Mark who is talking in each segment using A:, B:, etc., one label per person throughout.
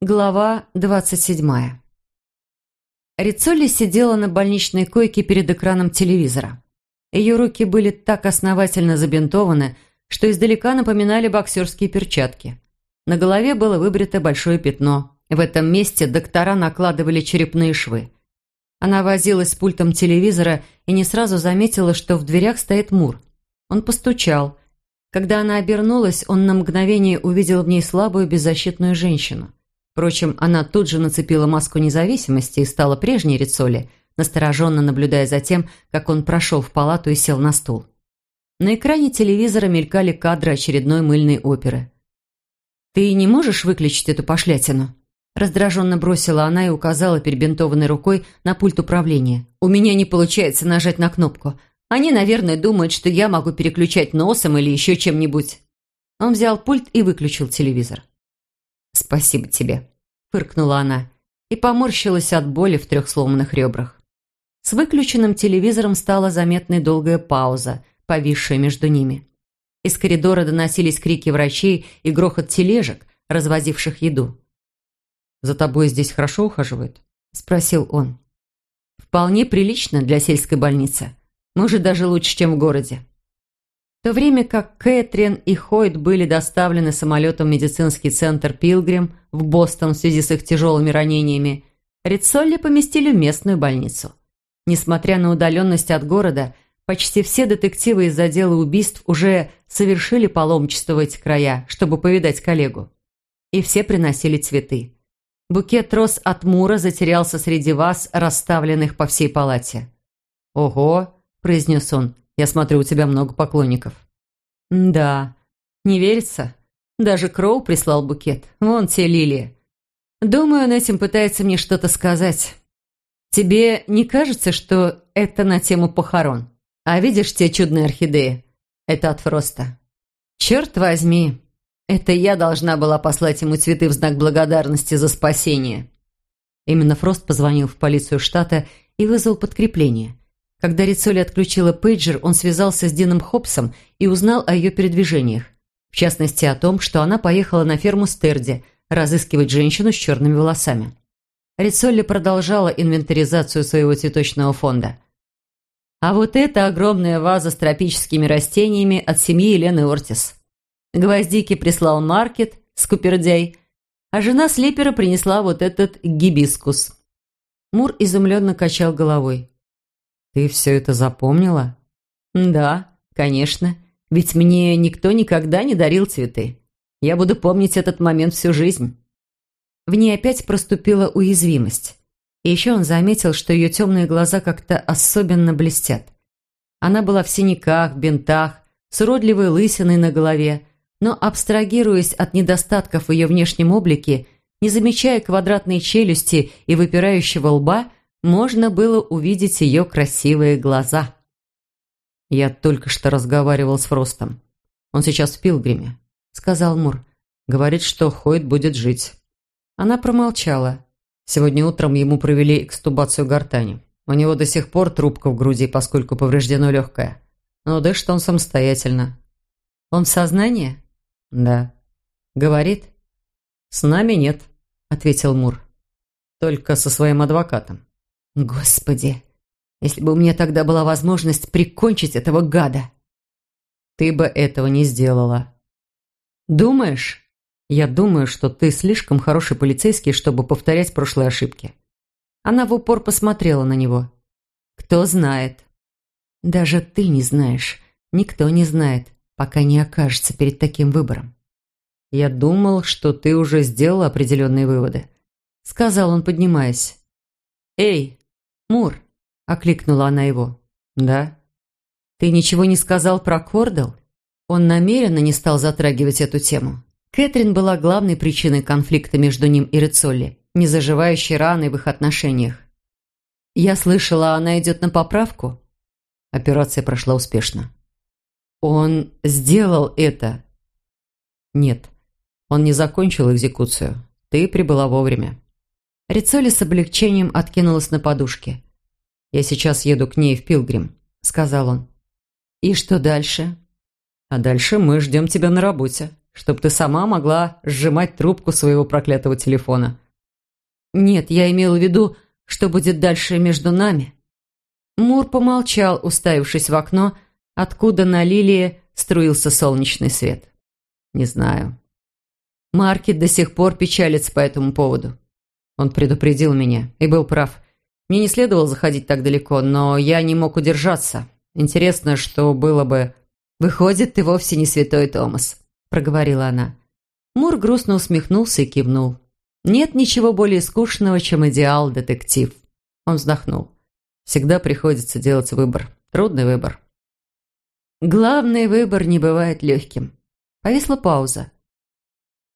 A: Глава двадцать седьмая. Рицолли сидела на больничной койке перед экраном телевизора. Ее руки были так основательно забинтованы, что издалека напоминали боксерские перчатки. На голове было выбрито большое пятно. В этом месте доктора накладывали черепные швы. Она возилась с пультом телевизора и не сразу заметила, что в дверях стоит Мур. Он постучал. Когда она обернулась, он на мгновение увидел в ней слабую беззащитную женщину. Впрочем, она тут же нацепила маску независимости и стала прежней Рицоли, настороженно наблюдая за тем, как он прошел в палату и сел на стул. На экране телевизора мелькали кадры очередной мыльной оперы. «Ты не можешь выключить эту пошлятину?» Раздраженно бросила она и указала перебинтованной рукой на пульт управления. «У меня не получается нажать на кнопку. Они, наверное, думают, что я могу переключать носом или еще чем-нибудь». Он взял пульт и выключил телевизор. «Спасибо тебе», – фыркнула она и поморщилась от боли в трех сломанных ребрах. С выключенным телевизором стала заметной долгая пауза, повисшая между ними. Из коридора доносились крики врачей и грохот тележек, развозивших еду. «За тобой здесь хорошо ухаживают?» – спросил он. «Вполне прилично для сельской больницы. Может, даже лучше, чем в городе то время как Кэтрин и Хойд были доставлены самолетом в медицинский центр «Пилгрим» в Бостон в связи с их тяжелыми ранениями, Рицолли поместили в местную больницу. Несмотря на удаленность от города, почти все детективы из отдела убийств уже совершили паломничество в эти края, чтобы повидать коллегу. И все приносили цветы. Букет роз от Мура затерялся среди вас, расставленных по всей палате. «Ого!» – произнес он – я смотрю, у тебя много поклонников». «Да, не верится. Даже Кроу прислал букет. Вон те лилии. Думаю, он этим пытается мне что-то сказать. Тебе не кажется, что это на тему похорон? А видишь те чудные орхидеи? Это от Фроста. Черт возьми, это я должна была послать ему цветы в знак благодарности за спасение». Именно Фрост позвонил в полицию штата и вызвал подкрепление. Когда Рицоли отключила пейджер, он связался с Дином Хопсом и узнал о ее передвижениях. В частности, о том, что она поехала на ферму Стерди разыскивать женщину с черными волосами. Рицолли продолжала инвентаризацию своего цветочного фонда. А вот это огромная ваза с тропическими растениями от семьи Елены Ортис. Гвоздики прислал Маркет, Скупердей, а жена Слипера принесла вот этот гибискус. Мур изумленно качал головой. «Ты все это запомнила?» «Да, конечно. Ведь мне никто никогда не дарил цветы. Я буду помнить этот момент всю жизнь». В ней опять проступила уязвимость. И еще он заметил, что ее темные глаза как-то особенно блестят. Она была в синяках, бинтах, с уродливой лысиной на голове, но, абстрагируясь от недостатков в ее внешнем облике, не замечая квадратной челюсти и выпирающего лба, можно было увидеть ее красивые глаза. «Я только что разговаривал с Фростом. Он сейчас в Пилгриме», — сказал Мур. «Говорит, что Хойд будет жить». Она промолчала. Сегодня утром ему провели экстубацию гортани. У него до сих пор трубка в груди, поскольку повреждено легкое. Но дышит он самостоятельно. «Он в сознании?» «Да». «Говорит?» «С нами нет», — ответил Мур. «Только со своим адвокатом». Господи, если бы у меня тогда была возможность прикончить этого гада. Ты бы этого не сделала. Думаешь? Я думаю, что ты слишком хороший полицейский, чтобы повторять прошлые ошибки. Она в упор посмотрела на него. Кто знает? Даже ты не знаешь. Никто не знает, пока не окажется перед таким выбором. Я думал, что ты уже сделала определенные выводы. Сказал он, поднимаясь. «Эй, «Мур!» – окликнула она его. «Да?» «Ты ничего не сказал про Кордел?» Он намеренно не стал затрагивать эту тему. Кэтрин была главной причиной конфликта между ним и Рицолли, не заживающей раны в их отношениях. «Я слышала, она идет на поправку?» Операция прошла успешно. «Он сделал это?» «Нет, он не закончил экзекуцию. Ты прибыла вовремя». Рицоли с облегчением откинулась на подушке. «Я сейчас еду к ней в Пилгрим», — сказал он. «И что дальше?» «А дальше мы ждем тебя на работе», чтобы ты сама могла сжимать трубку своего проклятого телефона». «Нет, я имела в виду, что будет дальше между нами». Мур помолчал, уставившись в окно, откуда на лилии струился солнечный свет. «Не знаю. Маркет до сих пор печалится по этому поводу. Он предупредил меня и был прав. Мне не следовало заходить так далеко, но я не мог удержаться. Интересно, что было бы... «Выходит, ты вовсе не святой Томас», — проговорила она. Мур грустно усмехнулся и кивнул. «Нет ничего более скучного, чем идеал-детектив». Он вздохнул. «Всегда приходится делать выбор. Трудный выбор». «Главный выбор не бывает легким». Повисла пауза.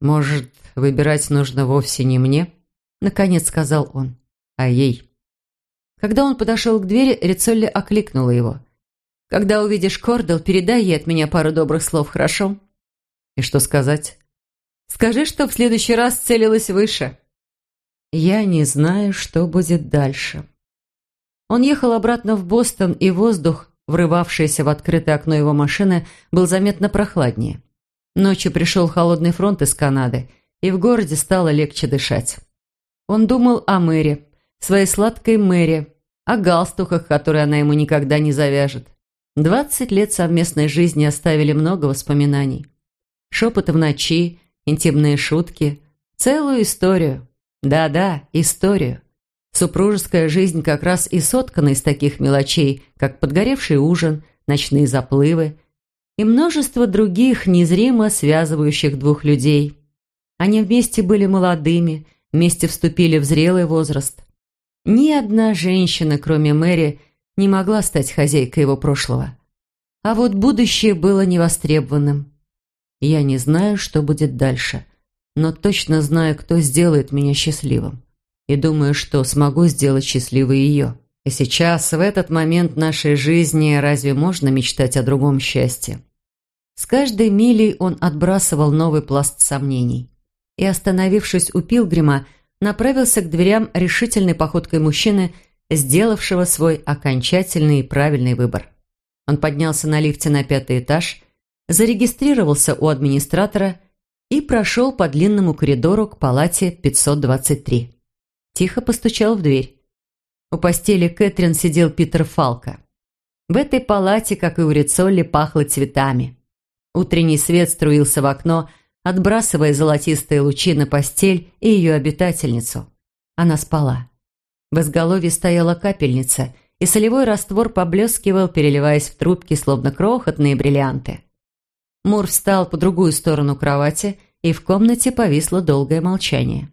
A: «Может, выбирать нужно вовсе не мне?» Наконец сказал он. «А ей». Когда он подошел к двери, Рицолли окликнула его. «Когда увидишь Кордел, передай ей от меня пару добрых слов, хорошо?» «И что сказать?» «Скажи, что в следующий раз целилась выше». «Я не знаю, что будет дальше». Он ехал обратно в Бостон, и воздух, врывавшийся в открытое окно его машины, был заметно прохладнее. Ночью пришел холодный фронт из Канады, и в городе стало легче дышать. Он думал о Мэри, своей сладкой Мэри, о галстуках, которые она ему никогда не завяжет. Двадцать лет совместной жизни оставили много воспоминаний. Шепоты в ночи, интимные шутки, целую историю. Да-да, историю. Супружеская жизнь как раз и соткана из таких мелочей, как подгоревший ужин, ночные заплывы, и множество других незримо связывающих двух людей. Они вместе были молодыми, вместе вступили в зрелый возраст. Ни одна женщина, кроме Мэри, не могла стать хозяйкой его прошлого. А вот будущее было невостребованным. Я не знаю, что будет дальше, но точно знаю, кто сделает меня счастливым. И думаю, что смогу сделать счастливой ее. И сейчас, в этот момент нашей жизни, разве можно мечтать о другом счастье? С каждой милей он отбрасывал новый пласт сомнений. И, остановившись у Пилгрима, направился к дверям решительной походкой мужчины, сделавшего свой окончательный и правильный выбор. Он поднялся на лифте на пятый этаж, зарегистрировался у администратора и прошел по длинному коридору к палате 523. Тихо постучал в дверь. У постели Кэтрин сидел Питер Фалка. В этой палате, как и у Рицолли, пахло цветами. Утренний свет струился в окно, отбрасывая золотистые лучи на постель и ее обитательницу. Она спала. В изголовье стояла капельница, и солевой раствор поблескивал, переливаясь в трубки, словно крохотные бриллианты. Мур встал по другую сторону кровати, и в комнате повисло долгое молчание.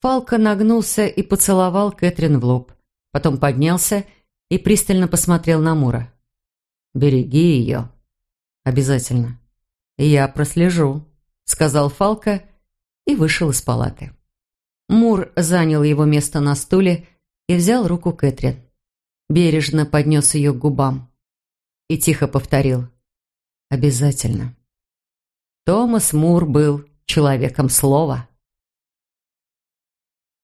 A: Фалка нагнулся и поцеловал Кэтрин в лоб. Потом поднялся и пристально посмотрел на Мура. «Береги ее». «Обязательно». «Я прослежу», — сказал Фалка и вышел из палаты. Мур занял его место на стуле и взял руку Кэтрин. Бережно поднес ее к губам и тихо повторил «Обязательно». Томас Мур был человеком слова.